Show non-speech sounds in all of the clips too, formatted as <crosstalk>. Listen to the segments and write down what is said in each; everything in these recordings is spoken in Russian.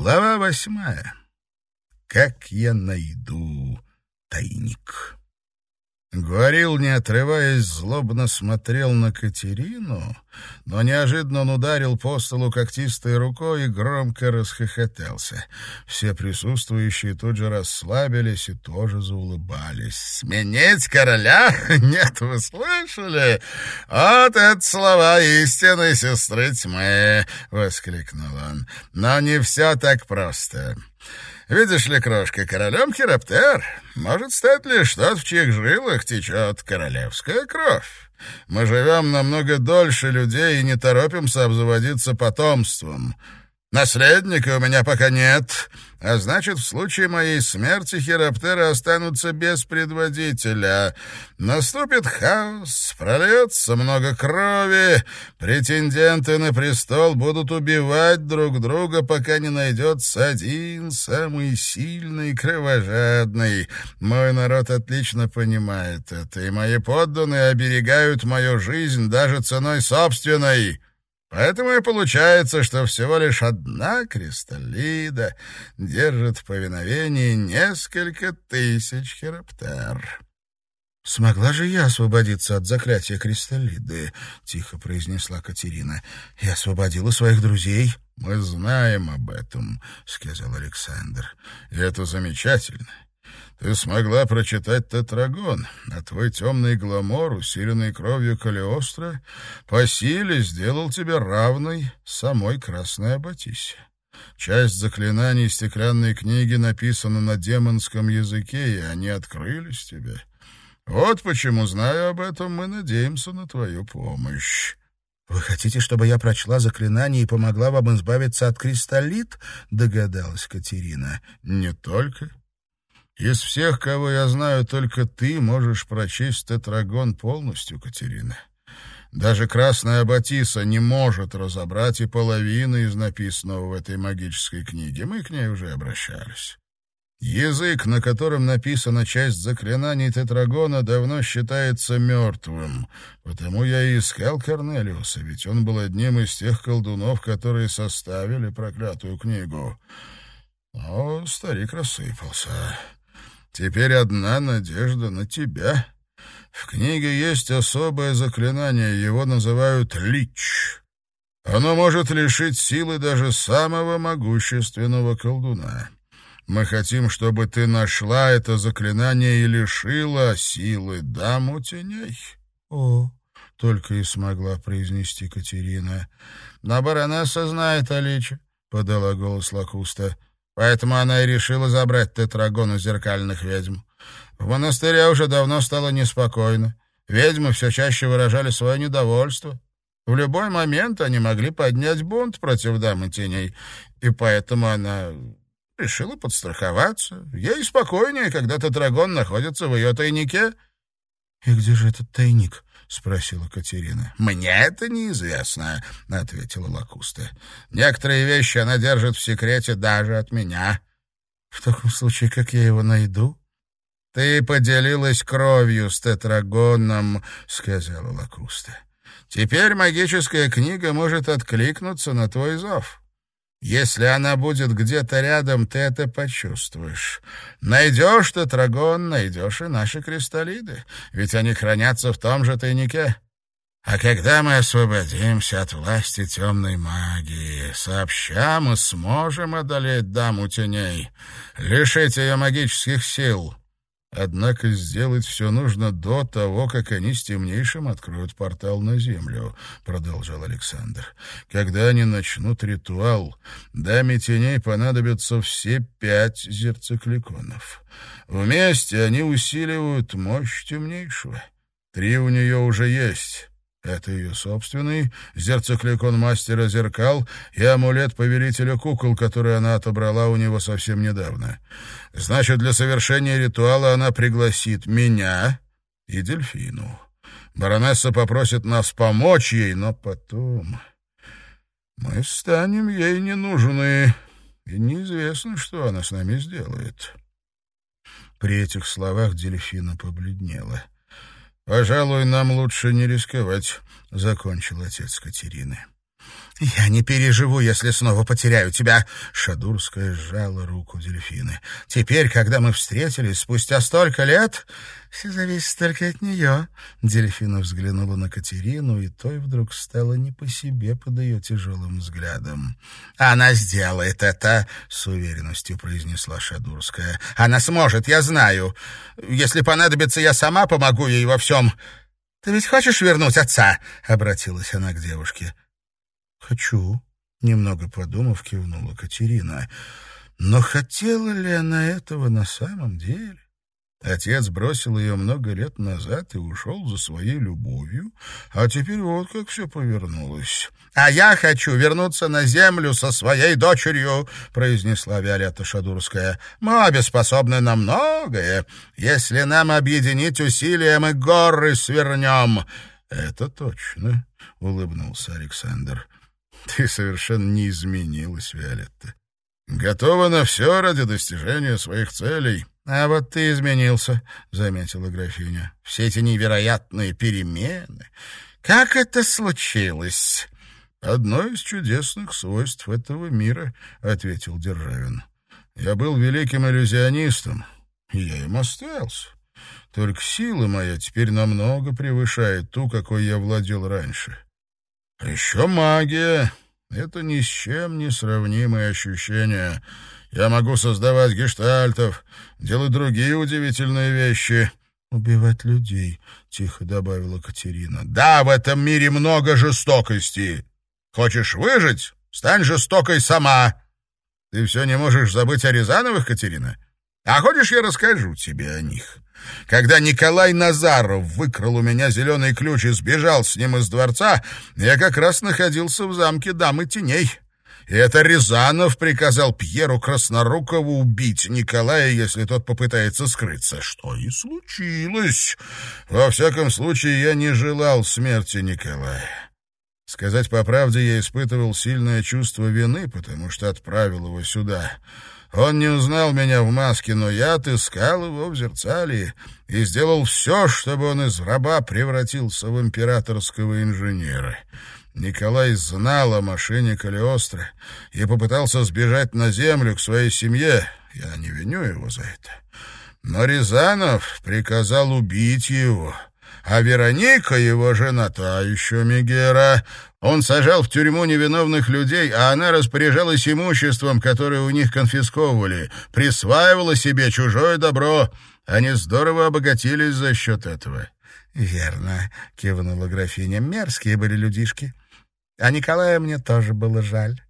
Глава восьмая. Как я найду тайник? Говорил, не отрываясь, злобно смотрел на Катерину, но неожиданно он ударил по столу когтистой рукой и громко расхохотался. Все присутствующие тут же расслабились и тоже заулыбались. «Сменить короля? <laughs> Нет, вы слышали? Вот это слова истинной сестры тьмы!» — воскликнул он. «Но не все так просто». Видишь ли, крошка, королем Хироптер может стать лишь тот, в чьих жилах течет королевская кровь. Мы живем намного дольше людей и не торопимся обзаводиться потомством. Наследника у меня пока нет, а значит, в случае моей смерти хироптеры останутся без предводителя. Наступит хаос, прольется много крови, претенденты на престол будут убивать друг друга, пока не найдется один, самый сильный кровожадный. Мой народ отлично понимает это, и мои подданные оберегают мою жизнь даже ценой собственной». Поэтому и получается, что всего лишь одна кристаллида держит в повиновении несколько тысяч хироптер. «Смогла же я освободиться от заклятия кристаллиды», — тихо произнесла Катерина. «Я освободила своих друзей». «Мы знаем об этом», — сказал Александр. «И это замечательно. Ты смогла прочитать тетрагон, а твой темный гламор, усиленный кровью Калиостро, по силе сделал тебя равной самой Красной Аббатисе. Часть заклинаний стеклянной книги написана на демонском языке, и они открылись тебе. Вот почему, зная об этом, мы надеемся на твою помощь. «Вы хотите, чтобы я прочла заклинание и помогла вам избавиться от кристаллит?» — догадалась Катерина. «Не только. Из всех, кого я знаю, только ты можешь прочесть тетрагон полностью, Катерина. Даже Красная Батиса не может разобрать и половины из написанного в этой магической книге. Мы к ней уже обращались. Язык, на котором написана часть заклинаний Тетрагона, давно считается мертвым. Потому я и искал Корнелиуса, ведь он был одним из тех колдунов, которые составили проклятую книгу. Но старик рассыпался. Теперь одна надежда на тебя. В книге есть особое заклинание, его называют «Лич». Оно может лишить силы даже самого могущественного колдуна. Мы хотим, чтобы ты нашла это заклинание и лишила силы даму теней. — О, — только и смогла произнести Катерина. — На баронесса знает о личе, — подала голос Лакуста. Поэтому она и решила забрать тетрагон у зеркальных ведьм. В монастыре уже давно стало неспокойно. Ведьмы все чаще выражали свое недовольство. В любой момент они могли поднять бунт против дамы теней, и поэтому она решила подстраховаться. Ей спокойнее, когда тетрагон находится в ее тайнике. — И где же этот тайник? — спросила Катерина. — Мне это неизвестно, — ответила Лакуста. — Некоторые вещи она держит в секрете даже от меня. — В таком случае, как я его найду? — Ты поделилась кровью с тетрагоном, — сказала Лакуста. — Теперь магическая книга может откликнуться на твой зов. Если она будет где-то рядом, ты это почувствуешь. Найдешь ты трагон, найдешь и наши кристаллиды, ведь они хранятся в том же тайнике. А когда мы освободимся от власти темной магии, сообща мы сможем одолеть даму теней, лишить ее магических сил, Однако сделать все нужно до того, как они с темнейшим откроют портал на землю, — продолжал Александр. Когда они начнут ритуал, даме теней понадобятся все пять зерцекликонов. Вместе они усиливают мощь темнейшего. Три у нее уже есть. Это ее собственный, зерцекликон мастера зеркал и амулет повелителя кукол, который она отобрала у него совсем недавно. Значит, для совершения ритуала она пригласит меня и дельфину. Баронесса попросит нас помочь ей, но потом мы станем ей не нужны, и неизвестно, что она с нами сделает. При этих словах дельфина побледнела — «Пожалуй, нам лучше не рисковать», — закончил отец Катерины. «Я не переживу, если снова потеряю тебя!» Шадурская сжала руку дельфины. «Теперь, когда мы встретились, спустя столько лет...» «Все зависит только от нее». Дельфина взглянула на Катерину, и той вдруг стало не по себе под ее тяжелым взглядом. «Она сделает это!» — с уверенностью произнесла Шадурская. «Она сможет, я знаю. Если понадобится, я сама помогу ей во всем». «Ты ведь хочешь вернуть отца?» — обратилась она к девушке. «Хочу», — немного подумав, кивнула Катерина. Но хотела ли она этого на самом деле? Отец бросил ее много лет назад и ушел за своей любовью, а теперь вот как все повернулось. — А я хочу вернуться на землю со своей дочерью, — произнесла Виолетта Шадурская. — Мы обе способны на многое. Если нам объединить усилия, мы горы свернем. — Это точно, — улыбнулся Александр. <laughs> Ты совершенно не изменилась, Виолетта. Готова на все ради достижения своих целей. А вот ты изменился, — заметила графиня. Все эти невероятные перемены. Как это случилось? Одно из чудесных свойств этого мира, — ответил Державин. Я был великим иллюзионистом, и я им остался. Только сила моя теперь намного превышает ту, какой я владел раньше. А еще магия — это ни с чем не сравнимые ощущения. Я могу создавать гештальтов, делать другие удивительные вещи. «Убивать людей», — тихо добавила Катерина. «Да, в этом мире много жестокости. Хочешь выжить? Стань жестокой сама. Ты все не можешь забыть о Рязановых, Катерина? А хочешь, я расскажу тебе о них?» Когда Николай Назаров выкрал у меня зеленый ключ и сбежал с ним из дворца, я как раз находился в замке Дамы Теней. И это Рязанов приказал Пьеру Краснорукову убить Николая, если тот попытается скрыться. Что и случилось. Во всяком случае, я не желал смерти Николая. Сказать по правде, я испытывал сильное чувство вины, потому что отправил его сюда. Он не узнал меня в маске, но я отыскал его в зерцале и сделал все, чтобы он из раба превратился в императорского инженера. Николай знал о машине Калиостро и попытался сбежать на землю к своей семье. Я не виню его за это. Но Рязанов приказал убить его — а Вероника, его жена, та еще Мегера. Он сажал в тюрьму невиновных людей, а она распоряжалась имуществом, которое у них конфисковывали, присваивала себе чужое добро. Они здорово обогатились за счет этого. — Верно, — кивнула графиня, — мерзкие были людишки. А Николая мне тоже было жаль.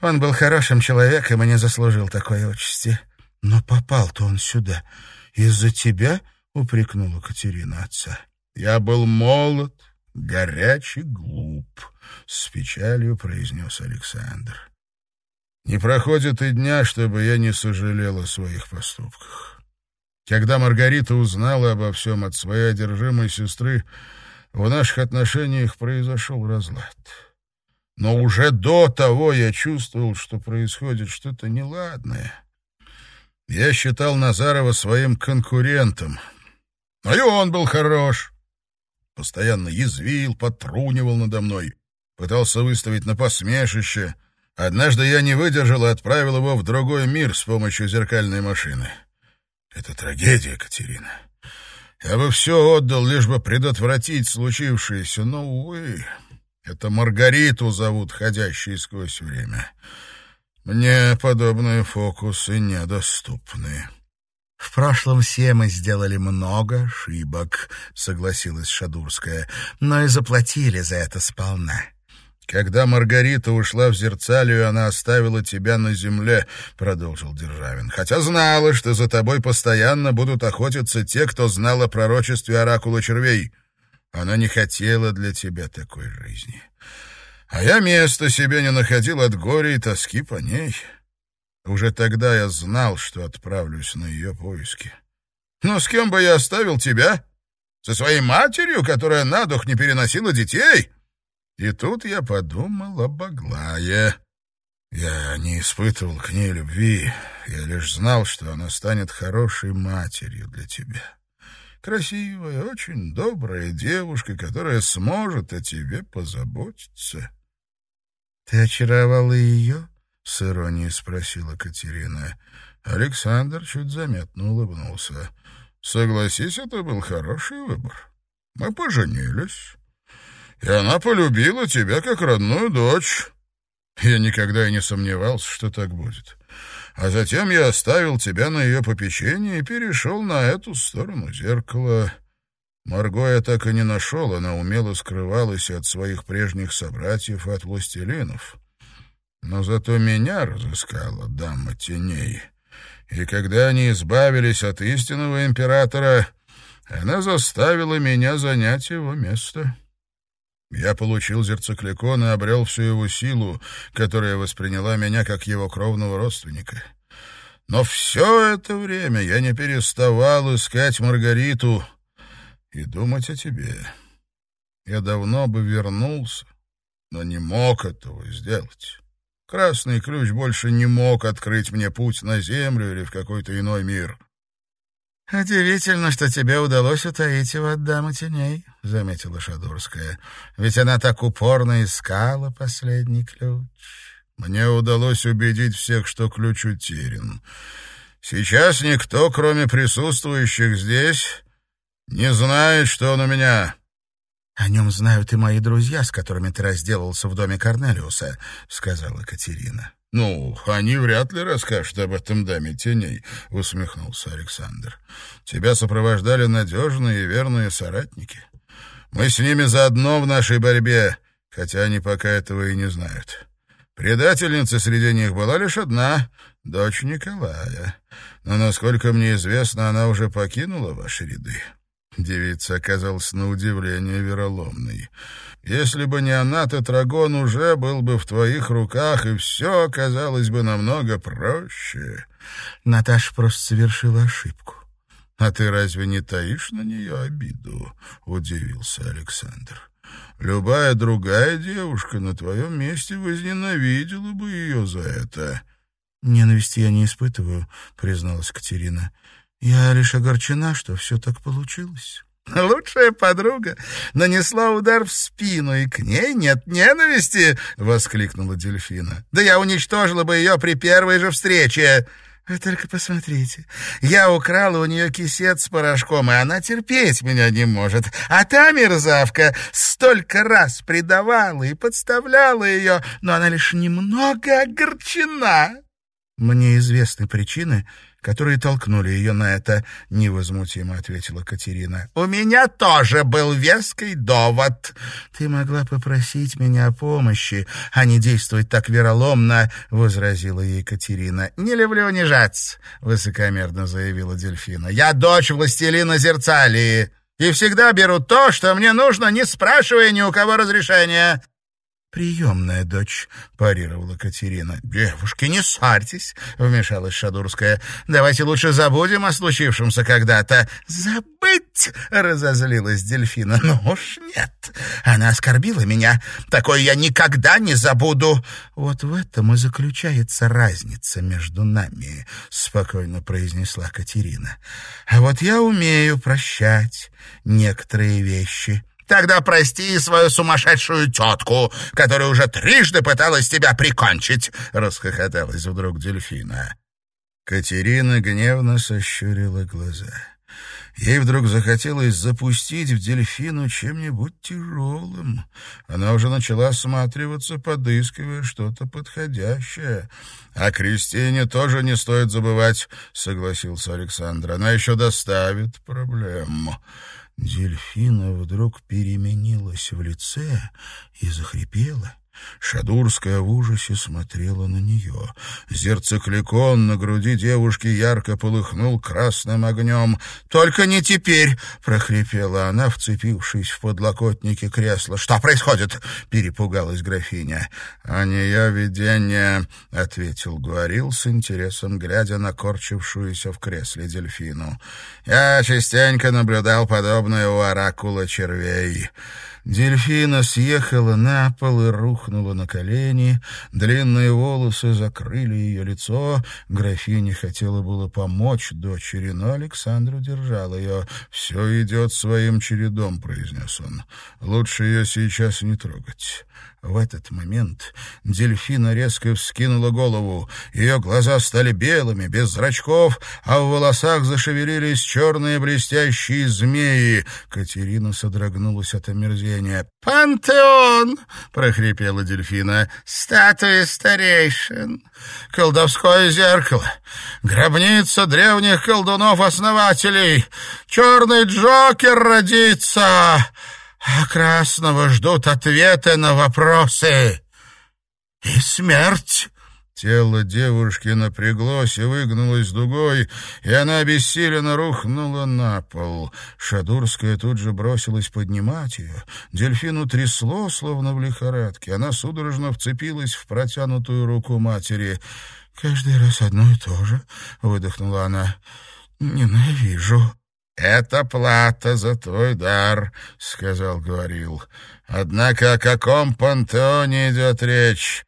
Он был хорошим человеком и не заслужил такой участи. Но попал-то он сюда из-за тебя, — упрекнула Катерина отца. Я был молод, горячий, глуп, — с печалью произнес Александр. Не проходит и дня, чтобы я не сожалел о своих поступках. Когда Маргарита узнала обо всем от своей одержимой сестры, в наших отношениях произошел разлад. Но уже до того я чувствовал, что происходит что-то неладное. Я считал Назарова своим конкурентом. Но и он был хорош постоянно язвил, потрунивал надо мной, пытался выставить на посмешище. Однажды я не выдержал и отправил его в другой мир с помощью зеркальной машины. Это трагедия, Катерина. Я бы все отдал, лишь бы предотвратить случившееся, но, увы, это Маргариту зовут, ходящей сквозь время. Мне подобные фокусы недоступны. «В прошлом все мы сделали много ошибок», — согласилась Шадурская, «но и заплатили за это сполна». «Когда Маргарита ушла в Зерцалию, она оставила тебя на земле», — продолжил Державин. «Хотя знала, что за тобой постоянно будут охотиться те, кто знал о пророчестве оракула червей. Она не хотела для тебя такой жизни. А я места себе не находил от горя и тоски по ней». Уже тогда я знал, что отправлюсь на ее поиски. Но с кем бы я оставил тебя? Со своей матерью, которая на дух не переносила детей? И тут я подумал об Аглае. Я не испытывал к ней любви, я лишь знал, что она станет хорошей матерью для тебя. Красивая, очень добрая девушка, которая сможет о тебе позаботиться. «Ты очаровала ее?» — с иронией спросила Катерина. Александр чуть заметно улыбнулся. «Согласись, это был хороший выбор. Мы поженились, и она полюбила тебя как родную дочь. Я никогда и не сомневался, что так будет. А затем я оставил тебя на ее попечение и перешел на эту сторону зеркала. Марго я так и не нашел, она умело скрывалась от своих прежних собратьев и от властелинов. Но зато меня разыскала дама теней. И когда они избавились от истинного императора, она заставила меня занять его место. Я получил зерцекликон и обрел всю его силу, которая восприняла меня как его кровного родственника. Но все это время я не переставал искать Маргариту — и думать о тебе. Я давно бы вернулся, но не мог этого сделать. Красный ключ больше не мог открыть мне путь на землю или в какой-то иной мир. — Удивительно, что тебе удалось утаить его от дамы теней, — заметила Шадурская. — Ведь она так упорно искала последний ключ. Мне удалось убедить всех, что ключ утерян. Сейчас никто, кроме присутствующих здесь, не знает, что он у меня». «О нем знают и мои друзья, с которыми ты разделался в доме Корнелиуса», — сказала Катерина. «Ну, они вряд ли расскажут об этом даме теней», — усмехнулся Александр. «Тебя сопровождали надежные и верные соратники. Мы с ними заодно в нашей борьбе, хотя они пока этого и не знают. Предательница среди них была лишь одна — дочь Николая. Но, насколько мне известно, она уже покинула ваши ряды». Девица оказалась на удивление вероломной. Если бы не она, Тетрагон уже был бы в твоих руках, и все оказалось бы намного проще. Наташа просто совершила ошибку. «А ты разве не таишь на нее обиду?» — удивился Александр. «Любая другая девушка на твоем месте возненавидела бы ее за это». «Ненависти я не испытываю», — призналась Катерина. Я лишь огорчена, что все так получилось. <laughs> «Лучшая подруга нанесла удар в спину, и к ней нет ненависти!» — воскликнула дельфина. «Да я уничтожила бы ее при первой же встрече!» «Вы только посмотрите. Я украла у нее кисет с порошком, и она терпеть меня не может. А та мерзавка столько раз предавала и подставляла ее, но она лишь немного огорчена». «Мне известны причины, которые толкнули ее на это, — невозмутимо ответила Катерина. — У меня тоже был веский довод. — Ты могла попросить меня о помощи, а не действовать так вероломно, — возразила ей Катерина. — Не люблю унижаться, — высокомерно заявила Дельфина. — Я дочь властелина Зерцалии и всегда беру то, что мне нужно, не спрашивая ни у кого разрешения. «Приемная дочь», — парировала Катерина. «Девушки, не ссорьтесь», — вмешалась Шадурская. «Давайте лучше забудем о случившемся когда-то». «Забыть!» — разозлилась Дельфина. «Ну уж нет. Она оскорбила меня. Такое я никогда не забуду». «Вот в этом и заключается разница между нами», — спокойно произнесла Катерина. «А вот я умею прощать некоторые вещи». Тогда прости свою сумасшедшую тетку, которая уже трижды пыталась тебя прикончить!» — расхохоталась вдруг дельфина. Катерина гневно сощурила глаза. Ей вдруг захотелось запустить в дельфину чем-нибудь тяжелым. Она уже начала осматриваться, подыскивая что-то подходящее. «О Кристине тоже не стоит забывать», — согласился Александр. «Она еще доставит проблему». Дельфина вдруг переменилась в лице и захрипела. Шадурская в ужасе смотрела на нее. Зерцекликон на груди девушки ярко полыхнул красным огнем. «Только не теперь!» — прохрипела она, вцепившись в подлокотники кресла. «Что происходит?» — перепугалась графиня. «А не я видение», — ответил Гуарил с интересом, глядя на корчившуюся в кресле дельфину. «Я частенько наблюдал подобное у оракула червей». Дельфина съехала на пол и рухнула на колени. Длинные волосы закрыли ее лицо. Графиня хотела было помочь дочери, но Александр удержал ее. «Все идет своим чередом», — произнес он. «Лучше ее сейчас не трогать. В этот момент дельфина резко вскинула голову. Ее глаза стали белыми, без зрачков, а в волосах зашевелились черные блестящие змеи. Катерина содрогнулась от омерзения. «Пантеон!» — прохрипела дельфина. «Статуи старейшин! Колдовское зеркало! Гробница древних колдунов-основателей! Черный Джокер родится!» Красного ждут ответы на вопросы. И смерть. Тело девушки напряглось и выгнулось дугой, и она обессиленно рухнула на пол. Шадурская тут же бросилась поднимать ее. Дельфину трясло, словно в лихорадке. Она судорожно вцепилась в протянутую руку матери. «Каждый раз одно и то же», — выдохнула она. «Ненавижу». «Это плата за твой дар», — сказал Говорил. «Однако о каком пантеоне идет речь?»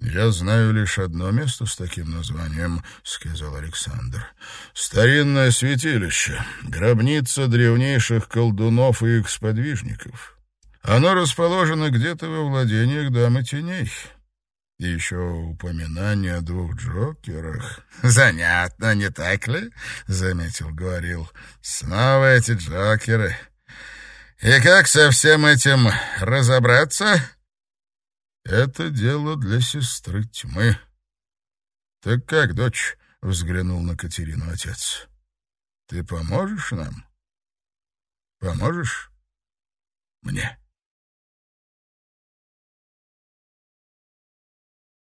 «Я знаю лишь одно место с таким названием», — сказал Александр. «Старинное святилище, гробница древнейших колдунов и их сподвижников. Оно расположено где-то во владениях дамы теней». Еще упоминание о двух Джокерах. <laughs> Занятно, не так ли? Заметил, говорил. Снова эти Джокеры. И как со всем этим разобраться? Это дело для сестры тьмы. Так как, дочь? Взглянул на Катерину отец. Ты поможешь нам? Поможешь мне?